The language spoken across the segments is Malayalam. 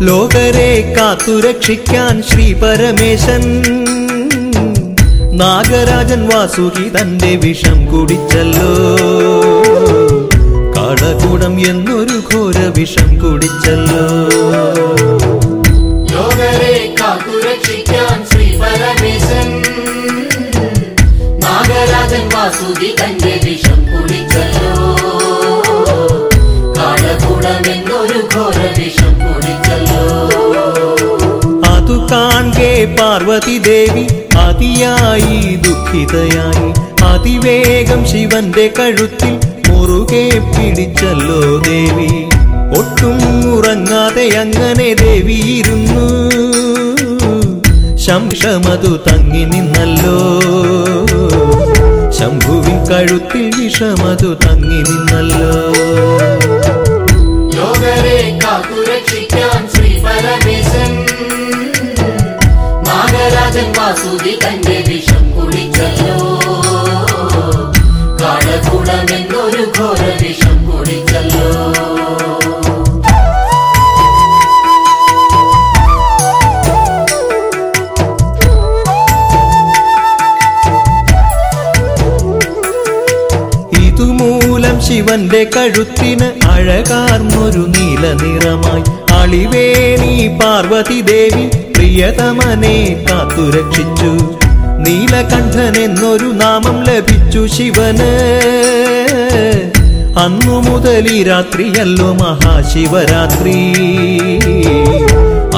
ലോകരെ കാത്തുരക്ഷിക്കാൻ ശ്രീ പരമേശൻ. നാഗരാജൻ വാസുകി തന്റെ വിഷം കുടിച്ചല്ലോ. കടകൂടം എന്നൊരു ഘോര വിഷം കുടിച്ചല്ലോ. പാർവതി ദേവി അതിയായി ദുഃഖിതയായി. അതിവേഗം ശിവന്റെ കഴുത്തിൽ മുറുകെ പിടിച്ചല്ലോ ദേവി. ഒട്ടും ഉറങ്ങാതെ അങ്ങനെ ദേവി ഇരുന്നു. ശംഷമതു തങ്ങി നിന്നല്ലോ. ശംഭുവിൻ കഴുത്തിൽ വിഷമതു തങ്ങി നിന്നല്ലോ. വാസുകി തന്റെ വിഷം കുടിച്ചല്ലോ. കാടകൂടമെന്നൊരു ഘോര വിഷം കുടിച്ചല്ലോ. ശിവന്റെ കഴുത്തിന് അഴകാർന്നൊരു നീല നിറമായി അളിവേണി പാർവതി ദേവി പ്രിയതമനെ കാത്തുരക്ഷിച്ചു നീലകണ്ഠൻ എന്നൊരു നാമം ലഭിച്ചു ശിവന്. അന്നു മുതൽ ഈ രാത്രിയല്ലോ മഹാശിവരാത്രി.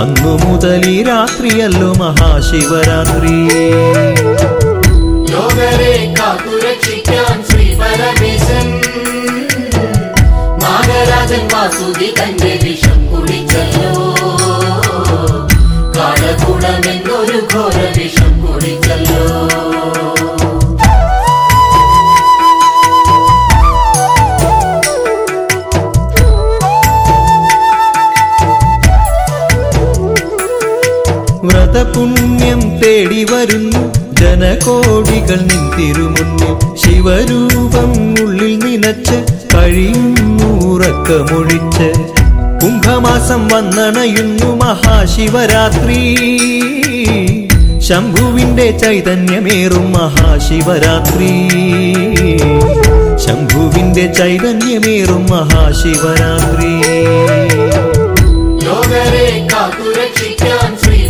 അന്നു മുതൽ ഈ രാത്രിയല്ലോ മഹാശിവരാത്രി. ലോകരെ ശ്രീ പരമേശൻ നാഗരാജൻ വാസുകി തന്റെ വിഷം കാളകൂടമെന്നൊരു ഘോര വിഷം കുടിച്ചല്ലോ. വ്രതപുണ്യം തേടി വരുന്നു. ജനകോടികൾ നിൻ ശിവരൂപം ഉള്ളിൽ നിനച്ച് കഴിയുന്നു ഉറക്കമൊഴിച്ച്. കുംഭമാസം വന്നണയുന്നു മഹാശിവരാത്രി. ശംഭുവിന്റെ ചൈതന്യമേറും മഹാശിവരാത്രി. ശംഭുവിന്റെ ചൈതന്യമേറും മഹാശിവരാത്രി. കാത്തുരക്ഷിക്കാൻ ശ്രീ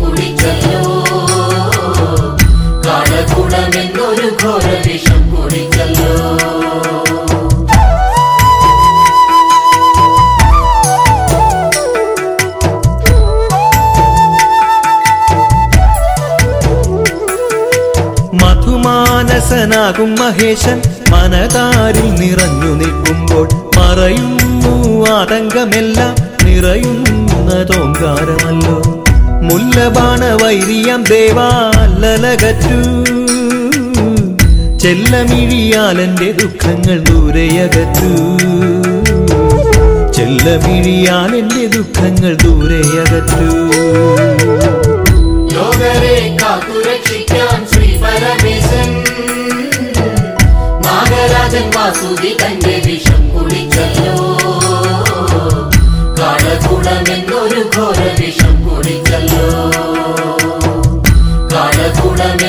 കുടിച്ചല്ലോ. ഘോര വിഷം മധുമാനസനാകും മഹേശൻ. മനതാരിൽ നിറഞ്ഞു നിൽക്കുമ്പോൾ മറയുന്നു ആതങ്കമെല്ലാം. നിറയുന്നതോങ്കാരമല്ലോ മുല്ലബാണ വൈരിയം ദേവാലകറ്റു ചെല്ലമിഴിയാലെന്റെ ദുഃഖങ്ങൾ ദൂരെയകറ്റു. ചെല്ലമിഴിയാലെന്റെ ദുഃഖങ്ങൾ ദൂരെയകറ്റു. നാഗരാജൻ വാസുകി തന്റെ വിഷം കുടിച്ചല്ലോ. കാടകൂടമെന്നൊരു ഘോര വിഷം കുടിച്ചല്ലോ. കുടിച്ചല്ലോ